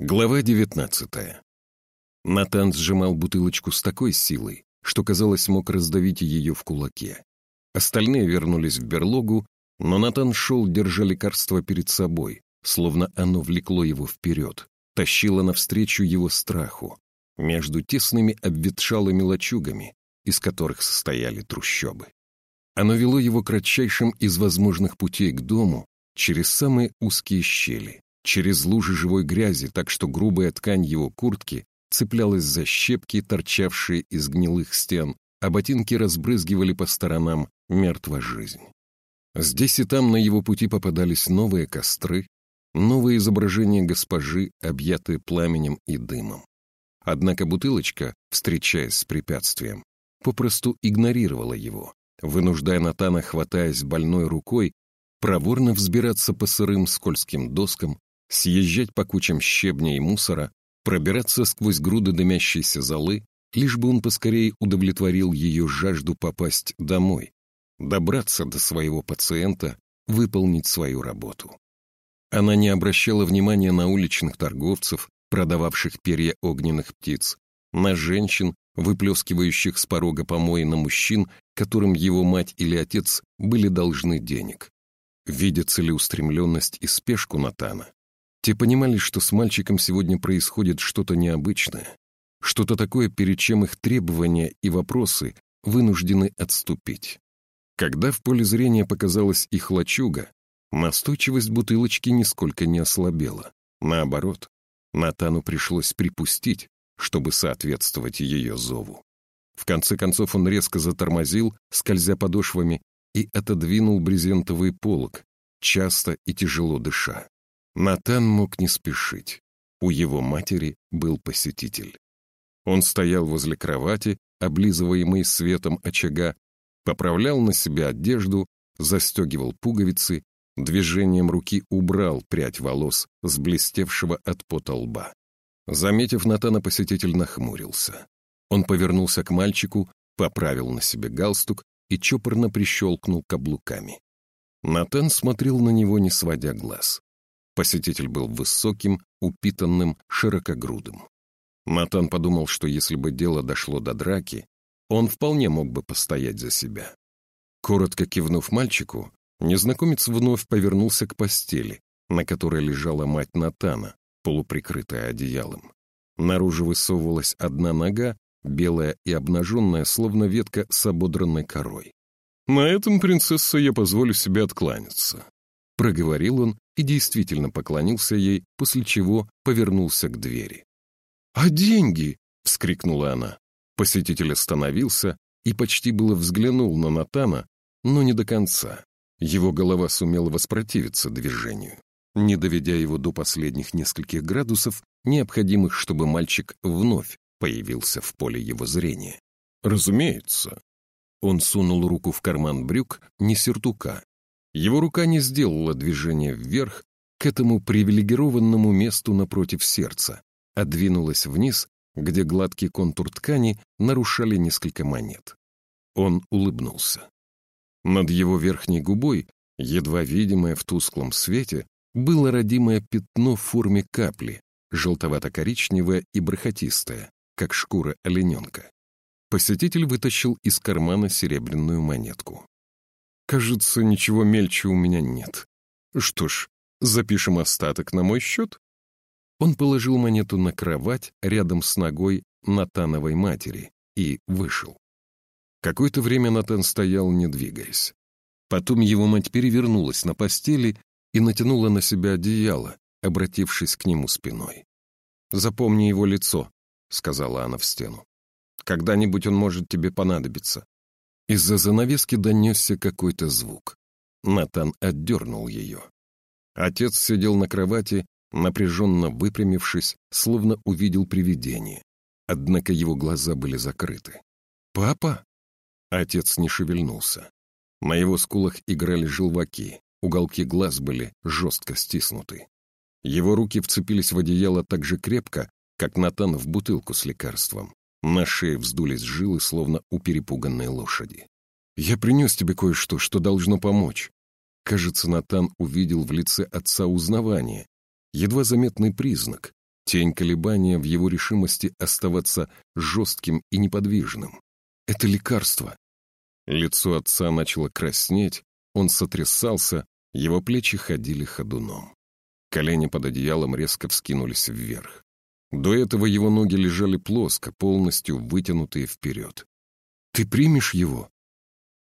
Глава девятнадцатая. Натан сжимал бутылочку с такой силой, что, казалось, мог раздавить ее в кулаке. Остальные вернулись в берлогу, но Натан шел, держа лекарство перед собой, словно оно влекло его вперед, тащило навстречу его страху, между тесными обветшалыми лачугами, из которых состояли трущобы. Оно вело его кратчайшим из возможных путей к дому через самые узкие щели, через лужи живой грязи, так что грубая ткань его куртки цеплялась за щепки, торчавшие из гнилых стен, а ботинки разбрызгивали по сторонам мертва жизнь. Здесь и там на его пути попадались новые костры, новые изображения госпожи, объятые пламенем и дымом. Однако бутылочка, встречаясь с препятствием, попросту игнорировала его, вынуждая Натана, хватаясь больной рукой, проворно взбираться по сырым скользким доскам, съезжать по кучам щебня и мусора, пробираться сквозь груды дымящейся золы, лишь бы он поскорее удовлетворил ее жажду попасть домой, добраться до своего пациента, выполнить свою работу. Она не обращала внимания на уличных торговцев, продававших перья огненных птиц, на женщин, выплескивающих с порога помои на мужчин, которым его мать или отец были должны денег. Видя целеустремленность и спешку Натана, те понимали, что с мальчиком сегодня происходит что-то необычное, что-то такое, перед чем их требования и вопросы вынуждены отступить. Когда в поле зрения показалась их лачуга, настойчивость бутылочки нисколько не ослабела. Наоборот, Натану пришлось припустить, чтобы соответствовать ее зову. В конце концов он резко затормозил, скользя подошвами, и отодвинул брезентовый полог, часто и тяжело дыша. Натан мог не спешить. У его матери был посетитель. Он стоял возле кровати, облизываемый светом очага, поправлял на себя одежду, застегивал пуговицы, движением руки убрал прядь волос с блестевшего от пота лба. Заметив Натана, посетитель нахмурился. Он повернулся к мальчику, поправил на себе галстук и чопорно прищелкнул каблуками. Натан смотрел на него, не сводя глаз. Посетитель был высоким, упитанным, широкогрудым. Натан подумал, что если бы дело дошло до драки, он вполне мог бы постоять за себя. Коротко кивнув мальчику, незнакомец вновь повернулся к постели, на которой лежала мать Натана, полуприкрытая одеялом. Наружу высовывалась одна нога, белая и обнаженная, словно ветка с ободранной корой. «На этом, принцесса, я позволю себе откланяться», — проговорил он и действительно поклонился ей, после чего повернулся к двери. «А деньги?» — вскрикнула она. Посетитель остановился и почти было взглянул на Натана, но не до конца. Его голова сумела воспротивиться движению, не доведя его до последних нескольких градусов, необходимых, чтобы мальчик вновь появился в поле его зрения. Разумеется. Он сунул руку в карман брюк, не сюртука. Его рука не сделала движения вверх к этому привилегированному месту напротив сердца, а двинулась вниз где гладкий контур ткани нарушали несколько монет. Он улыбнулся. Над его верхней губой, едва видимое в тусклом свете, было родимое пятно в форме капли, желтовато-коричневое и бархатистое, как шкура олененка. Посетитель вытащил из кармана серебряную монетку. «Кажется, ничего мельче у меня нет. Что ж, запишем остаток на мой счет?» Он положил монету на кровать рядом с ногой Натановой матери и вышел. Какое-то время Натан стоял, не двигаясь. Потом его мать перевернулась на постели и натянула на себя одеяло, обратившись к нему спиной. «Запомни его лицо», — сказала она в стену. «Когда-нибудь он может тебе понадобиться». Из-за занавески донесся какой-то звук. Натан отдернул ее. Отец сидел на кровати напряженно выпрямившись, словно увидел привидение. Однако его глаза были закрыты. «Папа?» Отец не шевельнулся. На его скулах играли желваки, уголки глаз были жестко стиснуты. Его руки вцепились в одеяло так же крепко, как Натан в бутылку с лекарством. На шее вздулись жилы, словно у перепуганной лошади. «Я принес тебе кое-что, что должно помочь». Кажется, Натан увидел в лице отца узнавание, едва заметный признак, Тень колебания в его решимости оставаться жестким и неподвижным. Это лекарство. Лицо отца начало краснеть, он сотрясался, его плечи ходили ходуном. Колени под одеялом резко вскинулись вверх. До этого его ноги лежали плоско, полностью вытянутые вперед. «Ты примешь его?»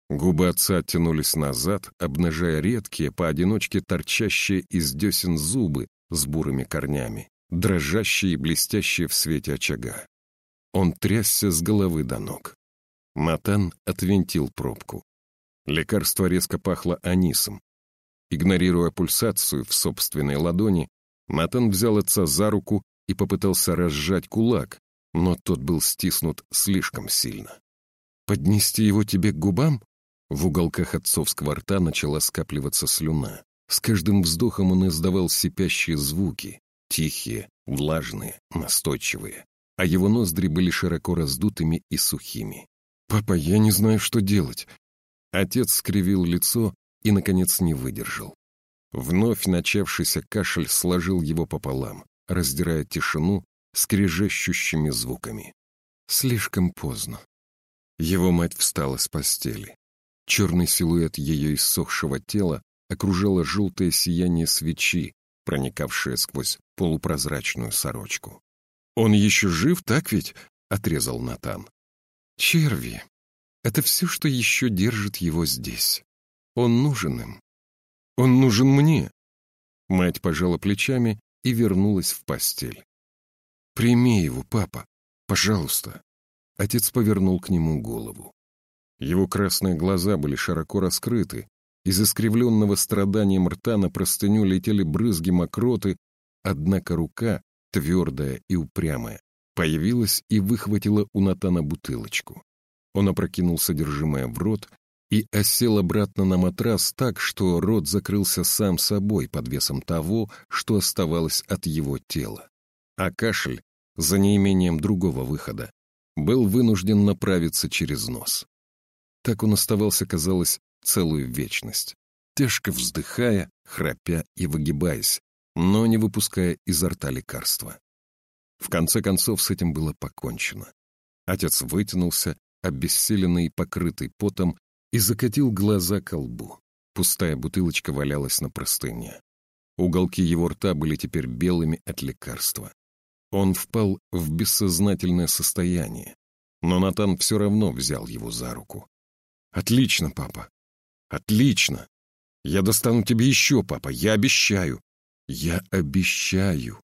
Губы отца оттянулись назад, обнажая редкие, поодиночке торчащие из десен зубы с бурыми корнями, дрожащие и блестящие в свете очага. Он трясся с головы до ног. Натан отвинтил пробку. Лекарство резко пахло анисом. Игнорируя пульсацию в собственной ладони, Натан взял отца за руку и попытался разжать кулак, но тот был стиснут слишком сильно. «Поднести его тебе к губам?» В уголках отцовского рта начала скапливаться слюна. С каждым вздохом он издавал сипящие звуки, тихие, влажные, настойчивые, а его ноздри были широко раздутыми и сухими. «Папа, я не знаю, что делать». Отец скривил лицо и, наконец, не выдержал. Вновь начавшийся кашель сложил его пополам, раздирая тишину скрежещущими звуками. Слишком поздно. Его мать встала с постели. Черный силуэт ее иссохшего тела окружало желтое сияние свечи, проникавшее сквозь полупрозрачную сорочку. «Он еще жив, так ведь?» — отрезал Натан. «Черви. Это все, что еще держит его здесь. Он нужен им. Он нужен мне». Мать пожала плечами и вернулась в постель. «Прими его, папа, пожалуйста». Отец повернул к нему голову. Его красные глаза были широко раскрыты, из искривленного страданием рта на простыню летели брызги мокроты, однако рука, твердая и упрямая, появилась и выхватила у Натана бутылочку. Он опрокинул содержимое в рот и осел обратно на матрас так, что рот закрылся сам собой под весом того, что оставалось от его тела. А кашель, за неимением другого выхода, был вынужден направиться через нос. Так он оставался, казалось, целую вечность, тяжко вздыхая, храпя и выгибаясь, но не выпуская изо рта лекарства. В конце концов с этим было покончено. Отец вытянулся, обессиленный и покрытый потом, и закатил глаза к лбу. Пустая бутылочка валялась на простыне. Уголки его рта были теперь белыми от лекарства. Он впал в бессознательное состояние, но Натан все равно взял его за руку. «Отлично, папа. Отлично. Я достану тебе еще, папа, я обещаю. Я обещаю.